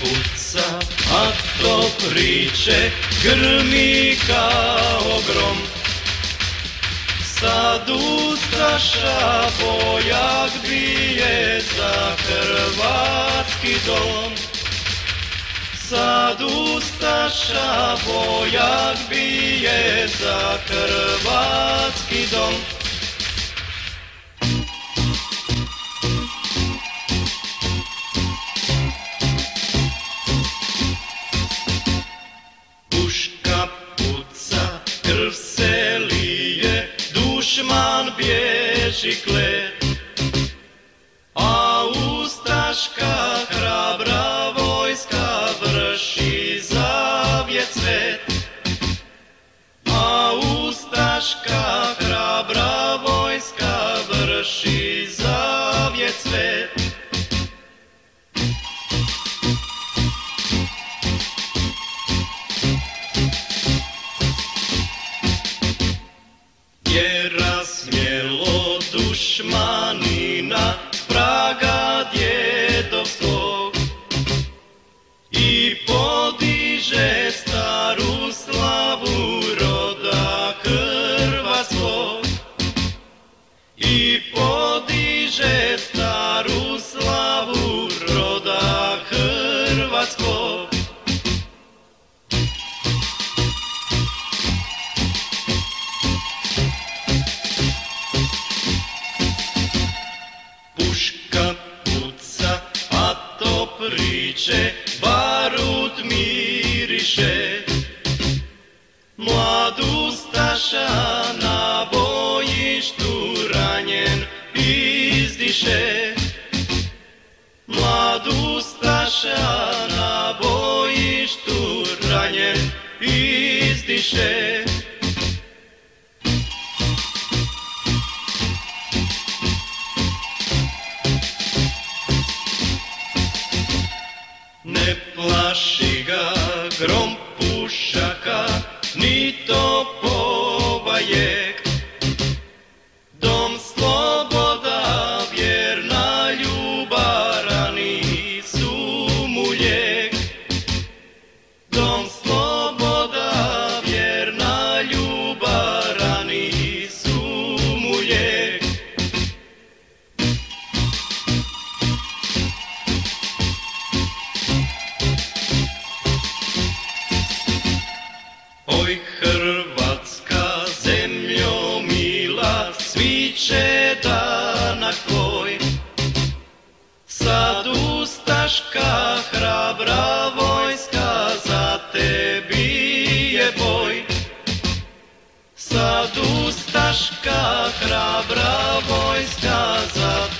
puca, a to priče grmi kao grom. Sad ustaša bojak bije za hrvatski dom. Sad ustaša bojak bije za hrvatski dom. Bježi klet. A ustaška hrabra vojska vrši zavjet svet. A ustaška hrabra vojska vrši zavjet svet. Podiže staru slavu roda hrvatskog i podiže staru slavu roda hrvatskog Puška puca, a to priče, Mlad ustaša na bojištu ranjen izdiše. Mlad ustaša na bojištu ranjen izdiše. Ne plaši ga grom sviće danak tvoj. Sad ustaška hrabra vojska za tebi je boj. Sad ustaška hrabra vojska za tebi.